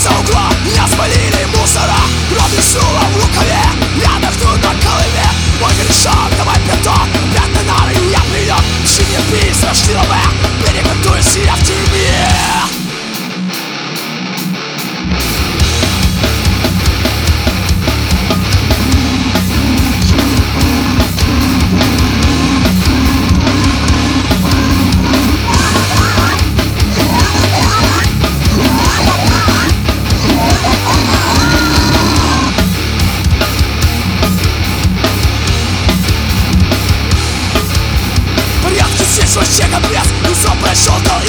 so close Só chega, mulher, no seu peixoto.